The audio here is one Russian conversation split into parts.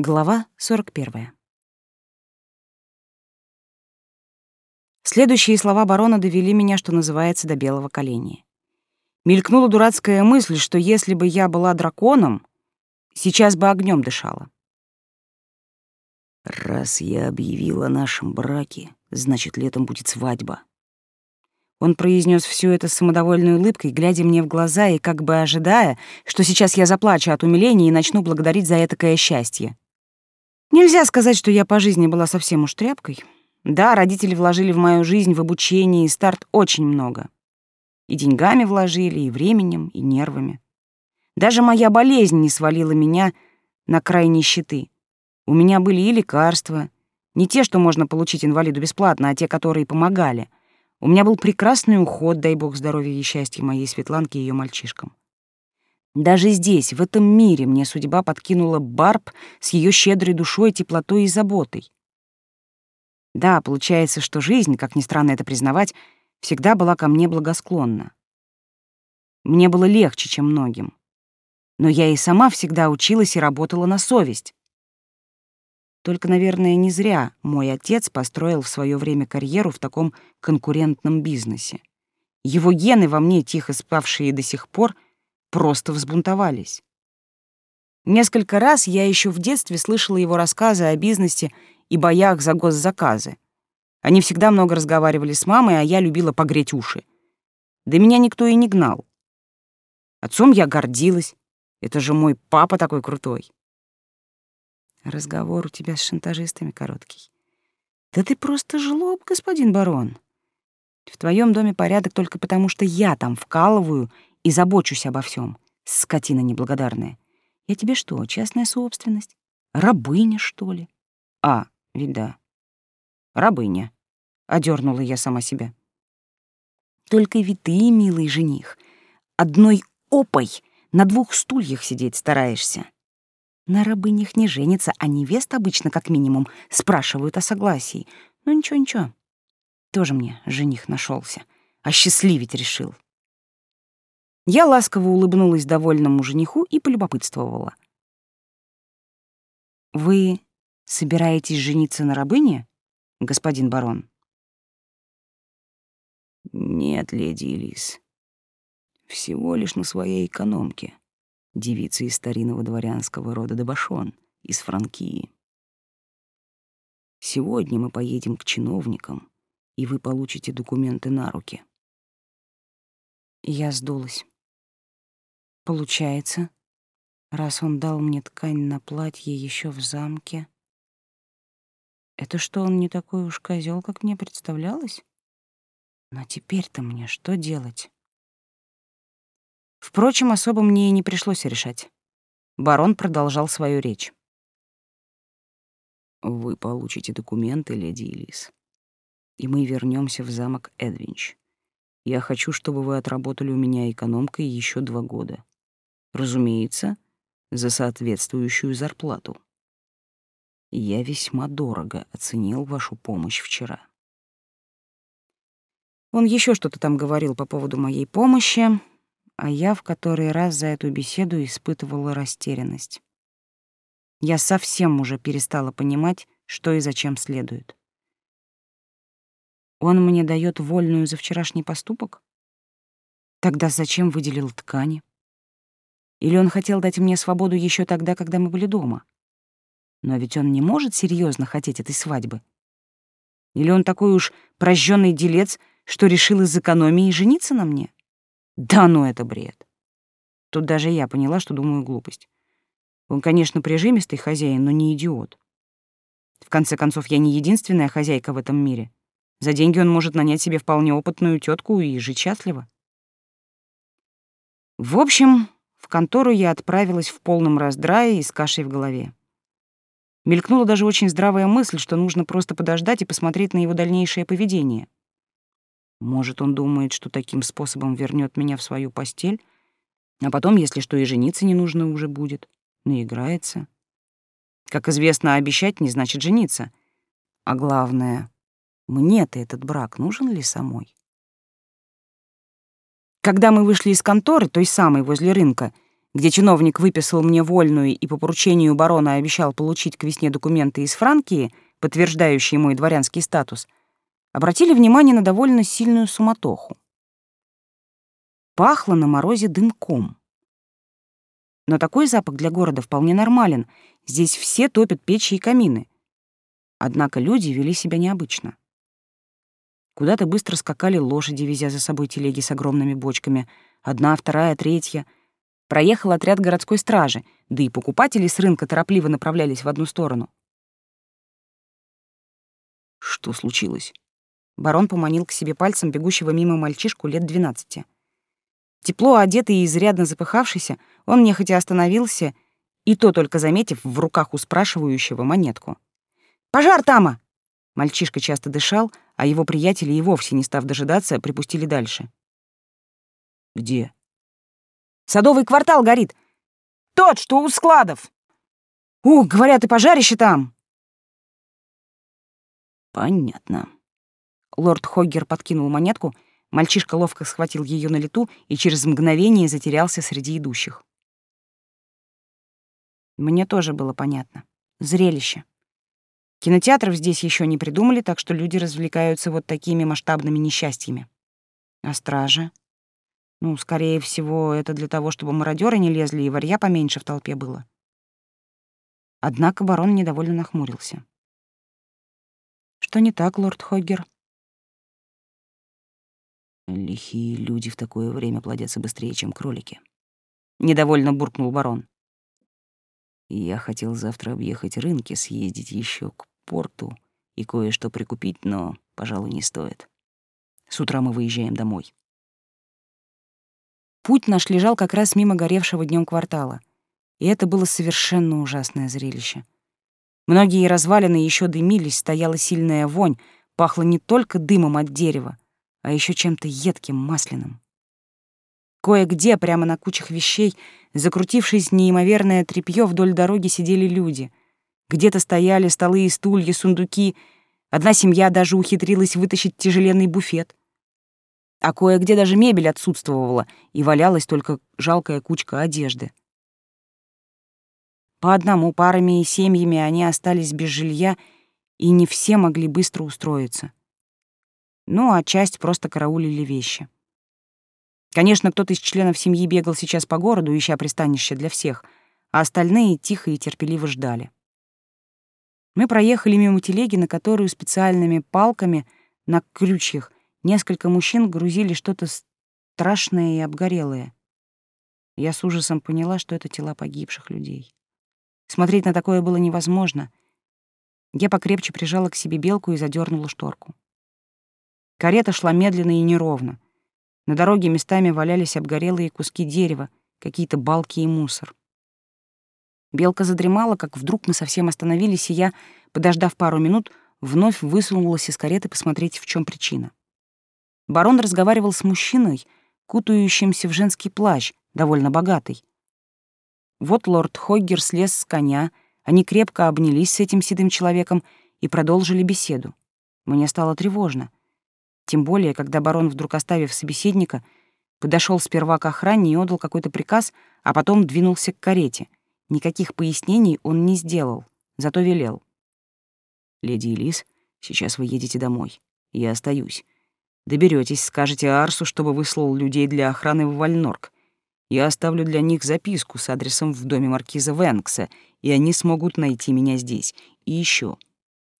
Глава 41. Следующие слова барона довели меня, что называется, до белого коленя. Мелькнула дурацкая мысль, что если бы я была драконом, сейчас бы огнем дышала. «Раз я объявила о нашем браке, значит, летом будет свадьба», он произнес все это с самодовольной улыбкой, глядя мне в глаза и как бы ожидая, что сейчас я заплачу от умиления и начну благодарить за этакое счастье. Нельзя сказать, что я по жизни была совсем уж тряпкой. Да, родители вложили в мою жизнь, в обучение и старт очень много. И деньгами вложили, и временем, и нервами. Даже моя болезнь не свалила меня на край нищеты. У меня были и лекарства, не те, что можно получить инвалиду бесплатно, а те, которые помогали — у меня был прекрасный уход, дай бог здоровья и счастья моей Светланке и ее мальчишкам. Даже здесь, в этом мире, мне судьба подкинула Барб с ее щедрой душой, теплотой и заботой. Да, получается, что жизнь, как ни странно это признавать, всегда была ко мне благосклонна. Мне было легче, чем многим. Но я и сама всегда училась и работала на совесть. Только, наверное, не зря мой отец построил в свое время карьеру в таком конкурентном бизнесе. Его гены во мне, тихо спавшие до сих пор, просто взбунтовались. Несколько раз я еще в детстве слышала его рассказы о бизнесе и боях за госзаказы. Они всегда много разговаривали с мамой, а я любила погреть уши. Да меня никто и не гнал. Отцом я гордилась. Это же мой папа такой крутой. Разговор у тебя с шантажистами короткий. Да ты просто жлоб, господин барон. В твоем доме порядок только потому, что я там вкалываю и забочусь обо всем. Скотина неблагодарная. Я тебе что, частная собственность? Рабыня, что ли? А, ведь да. Рабыня. Одернула я сама себя. Только ведь ты, милый жених, одной опой на двух стульях сидеть стараешься. На рабынях не женится, а невест обычно, как минимум, спрашивают о согласии. Ну ничего-ничего. Тоже мне жених нашелся, а счастливить решил. Я ласково улыбнулась довольному жениху и полюбопытствовала. «Вы собираетесь жениться на рабыне, господин барон?» «Нет, леди Элис. Всего лишь на своей экономке девица из старинного дворянского рода Дебашон, из Франкии. Сегодня мы поедем к чиновникам, и вы получите документы на руки. Я сдулась. Получается, раз он дал мне ткань на платье еще в замке, это что, он не такой уж козел, как мне представлялось? Но теперь-то мне что делать? Впрочем, особо мне и не пришлось решать. Барон продолжал свою речь. «Вы получите документы, леди Элис, и мы вернемся в замок Эдвинч. Я хочу, чтобы вы отработали у меня экономкой еще два года. Разумеется, за соответствующую зарплату. Я весьма дорого оценил вашу помощь вчера». Он еще что-то там говорил по поводу моей помощи, а я в который раз за эту беседу испытывала растерянность. Я совсем уже перестала понимать, что и зачем следует. Он мне дает вольную за вчерашний поступок? Тогда зачем выделил ткани? Или он хотел дать мне свободу еще тогда, когда мы были дома? Но ведь он не может серьезно хотеть этой свадьбы. Или он такой уж прожженный делец, что решил из экономии жениться на мне? Да ну это бред. Тут даже я поняла, что думаю глупость. Он, конечно, прижимистый хозяин, но не идиот. В конце концов, я не единственная хозяйка в этом мире. За деньги он может нанять себе вполне опытную тетку и жить счастливо. В общем, в контору я отправилась в полном раздрае и с кашей в голове. Мелькнула даже очень здравая мысль, что нужно просто подождать и посмотреть на его дальнейшее поведение. Может, он думает, что таким способом вернет меня в свою постель, а потом, если что, и жениться не нужно уже будет. Наиграется. Как известно, обещать не значит жениться. А главное, мне-то этот брак нужен ли самой? Когда мы вышли из конторы, той самой возле рынка, где чиновник выписал мне вольную и по поручению барона обещал получить к весне документы из Франкии, подтверждающие мой дворянский статус, обратили внимание на довольно сильную суматоху. Пахло на морозе дымком. Но такой запах для города вполне нормален. Здесь все топят печи и камины. Однако люди вели себя необычно. Куда-то быстро скакали лошади, везя за собой телеги с огромными бочками. Одна, вторая, третья. Проехал отряд городской стражи, да и покупатели с рынка торопливо направлялись в одну сторону. Что случилось? Барон поманил к себе пальцем бегущего мимо мальчишку лет двенадцати. Тепло одетый и изрядно запыхавшийся, он нехотя остановился, и то только заметив в руках у спрашивающего монетку. «Пожар, Тама!» Мальчишка часто дышал, а его приятели и вовсе, не став дожидаться, припустили дальше. «Где?» «Садовый квартал горит. Тот, что у складов. Ух, говорят, и пожарище там!» «Понятно». Лорд Хоггер подкинул монетку, мальчишка ловко схватил ее на лету и через мгновение затерялся среди идущих. Мне тоже было понятно. Зрелище. Кинотеатров здесь еще не придумали, так что люди развлекаются вот такими масштабными несчастьями. А стражи? Ну, скорее всего, это для того, чтобы мародеры не лезли и варья поменьше в толпе было. Однако барон недовольно нахмурился. Что не так, лорд Хоггер? Лихие люди в такое время плодятся быстрее, чем кролики. Недовольно буркнул барон. Я хотел завтра объехать рынки, съездить еще к порту и кое-что прикупить, но, пожалуй, не стоит. С утра мы выезжаем домой. Путь наш лежал как раз мимо горевшего днем квартала, и это было совершенно ужасное зрелище. Многие развалины еще дымились, стояла сильная вонь, пахло не только дымом от дерева, а еще чем-то едким, масляным. Кое-где, прямо на кучах вещей, закрутившись неимоверное тряпье, вдоль дороги сидели люди. Где-то стояли столы и стулья, сундуки. Одна семья даже ухитрилась вытащить тяжеленный буфет. А кое-где даже мебель отсутствовала, и валялась только жалкая кучка одежды. По одному парами и семьями они остались без жилья, и не все могли быстро устроиться. Ну, а часть просто караулили вещи. Конечно, кто-то из членов семьи бегал сейчас по городу, ища пристанище для всех, а остальные тихо и терпеливо ждали. Мы проехали мимо телеги, на которую специальными палками на крючьях несколько мужчин грузили что-то страшное и обгорелое. Я с ужасом поняла, что это тела погибших людей. Смотреть на такое было невозможно. Я покрепче прижала к себе белку и задернула шторку. Карета шла медленно и неровно — на дороге местами валялись обгорелые куски дерева, какие-то балки и мусор. Белка задремала, как вдруг мы совсем остановились, и я, подождав пару минут, вновь высунулась из кареты посмотреть, в чем причина. Барон разговаривал с мужчиной, кутающимся в женский плащ, довольно богатый. Вот лорд Хоггер слез с коня, они крепко обнялись с этим седым человеком и продолжили беседу. Мне стало тревожно. Тем более, когда барон, вдруг оставив собеседника, подошел сперва к охране и отдал какой-то приказ, а потом двинулся к карете. Никаких пояснений он не сделал, зато велел. «Леди Элис, сейчас вы едете домой. Я остаюсь. Доберетесь, скажете Арсу, чтобы выслал людей для охраны в Вальнорк. Я оставлю для них записку с адресом в доме маркиза Венкса, и они смогут найти меня здесь. И еще,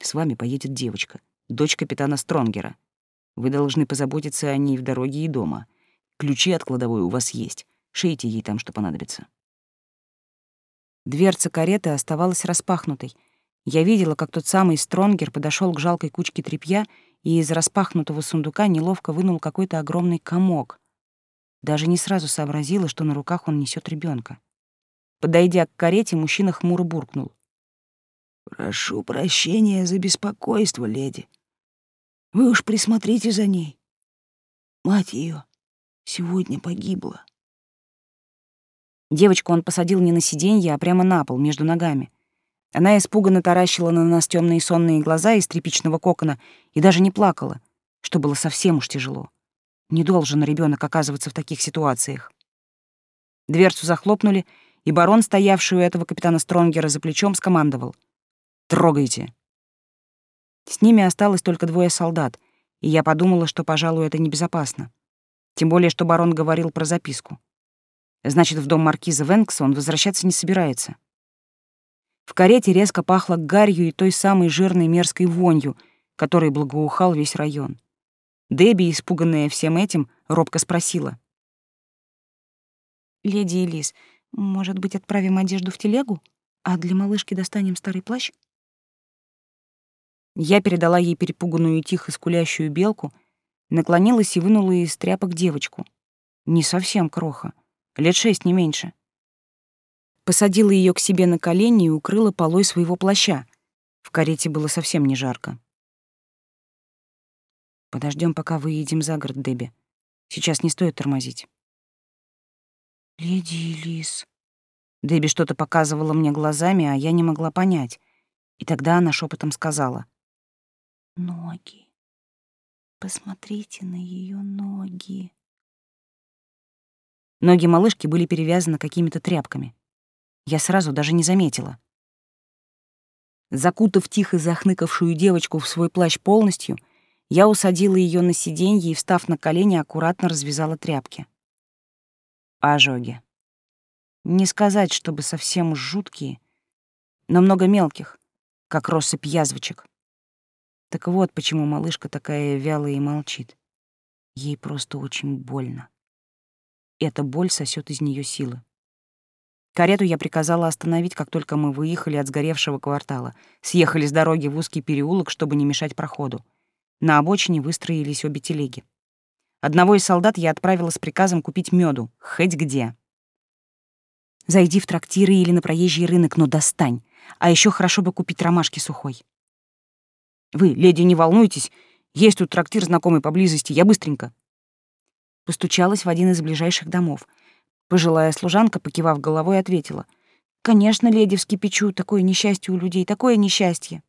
С вами поедет девочка, дочь капитана Стронгера. Вы должны позаботиться о ней в дороге и дома. Ключи от кладовой у вас есть. Шейте ей там, что понадобится. Дверца кареты оставалась распахнутой. Я видела, как тот самый Стронгер подошел к жалкой кучке тряпья и из распахнутого сундука неловко вынул какой-то огромный комок. Даже не сразу сообразила, что на руках он несет ребенка. Подойдя к карете, мужчина хмуро буркнул. «Прошу прощения за беспокойство, леди. Вы уж присмотрите за ней. Мать ее сегодня погибла. Девочку он посадил не на сиденье, а прямо на пол, между ногами. Она испуганно таращила на нас темные сонные глаза из тряпичного кокона и даже не плакала, что было совсем уж тяжело. Не должен ребенок оказываться в таких ситуациях. Дверцу захлопнули, и барон, стоявший у этого капитана Стронгера за плечом, скомандовал. «Трогайте!» С ними осталось только двое солдат, и я подумала, что, пожалуй, это небезопасно. Тем более, что барон говорил про записку. Значит, в дом маркиза Венкса он возвращаться не собирается. В карете резко пахло гарью и той самой жирной мерзкой вонью, которой благоухал весь район. Дебби, испуганная всем этим, робко спросила. «Леди Элис, может быть, отправим одежду в телегу, а для малышки достанем старый плащ?» Я передала ей перепуганную и тихо скулящую белку, наклонилась и вынула из тряпок девочку. Не совсем кроха, лет шесть, не меньше. Посадила ее к себе на колени и укрыла полой своего плаща. В карете было совсем не жарко. Подождем, пока выедем за город, Дебби. Сейчас не стоит тормозить. Леди Элис. Дебби что-то показывала мне глазами, а я не могла понять. И тогда она шепотом сказала: ноги. Посмотрите на ее ноги. Ноги малышки были перевязаны какими-то тряпками. Я сразу даже не заметила. Закутав тихо захныкавшую девочку в свой плащ полностью, я усадила ее на сиденье и, встав на колени, аккуратно развязала тряпки. Ожоги. Не сказать, чтобы совсем жуткие, но много мелких, как россыпь язвочек. Так вот, почему малышка такая вялая и молчит. Ей просто очень больно. Эта боль сосет из нее силы. Карету я приказала остановить, как только мы выехали от сгоревшего квартала, съехали с дороги в узкий переулок, чтобы не мешать проходу. На обочине выстроились обе телеги. Одного из солдат я отправила с приказом купить меду, хоть где. Зайди в трактиры или на проезжий рынок, но достань. А еще хорошо бы купить ромашки сухой. Вы, леди, не волнуйтесь, есть тут трактир знакомый поблизости, я быстренько. Постучалась в один из ближайших домов. Пожилая служанка, покивав головой, ответила. «Конечно, леди, вскипячу, такое несчастье у людей, такое несчастье».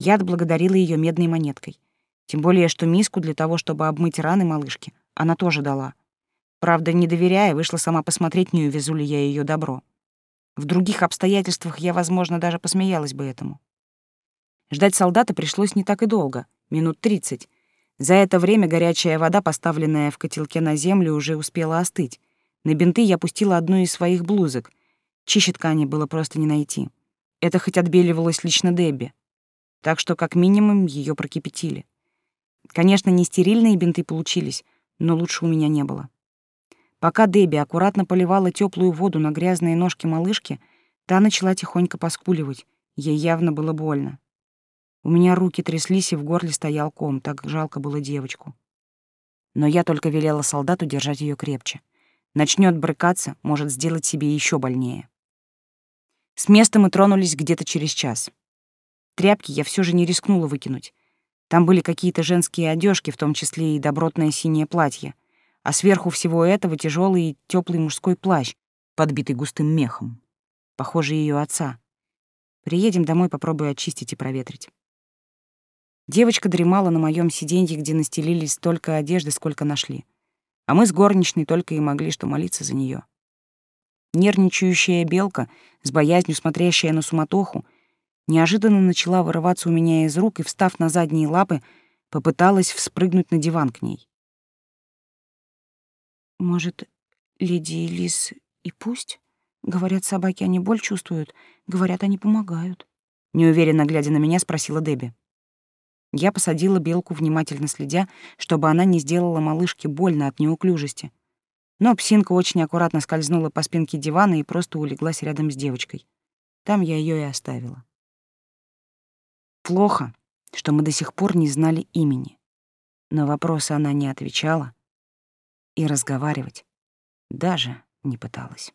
Я отблагодарила ее медной монеткой. Тем более, что миску для того, чтобы обмыть раны малышки, она тоже дала. Правда, не доверяя, вышла сама посмотреть, не увезу ли я ее добро. В других обстоятельствах я, возможно, даже посмеялась бы этому. Ждать солдата пришлось не так и долго, минут тридцать. За это время горячая вода, поставленная в котелке на землю, уже успела остыть. На бинты я пустила одну из своих блузок. Чище ткани было просто не найти. Это хоть отбеливалось лично Дебби. Так что, как минимум, ее прокипятили. Конечно, не стерильные бинты получились, но лучше у меня не было. Пока Дебби аккуратно поливала теплую воду на грязные ножки малышки, та начала тихонько поскуливать. Ей явно было больно. У меня руки тряслись, и в горле стоял ком, так жалко было девочку. Но я только велела солдату держать ее крепче. Начнет брыкаться, может сделать себе еще больнее. С места мы тронулись где-то через час. Тряпки я все же не рискнула выкинуть. Там были какие-то женские одежки, в том числе и добротное синее платье, а сверху всего этого тяжелый и теплый мужской плащ, подбитый густым мехом. Похоже, ее отца. Приедем домой, попробую очистить и проветрить. Девочка дремала на моем сиденье, где настелились столько одежды, сколько нашли. А мы с горничной только и могли что молиться за нее. Нервничающая белка, с боязнью смотрящая на суматоху, неожиданно начала вырываться у меня из рук и, встав на задние лапы, попыталась вспрыгнуть на диван к ней. «Может, леди Лис и пусть? Говорят, собаки, они боль чувствуют. Говорят, они помогают». Неуверенно глядя на меня, спросила Дебби. Я посадила белку, внимательно следя, чтобы она не сделала малышке больно от неуклюжести. Но псинка очень аккуратно скользнула по спинке дивана и просто улеглась рядом с девочкой. Там я ее и оставила. Плохо, что мы до сих пор не знали имени. На вопросы она не отвечала и разговаривать даже не пыталась.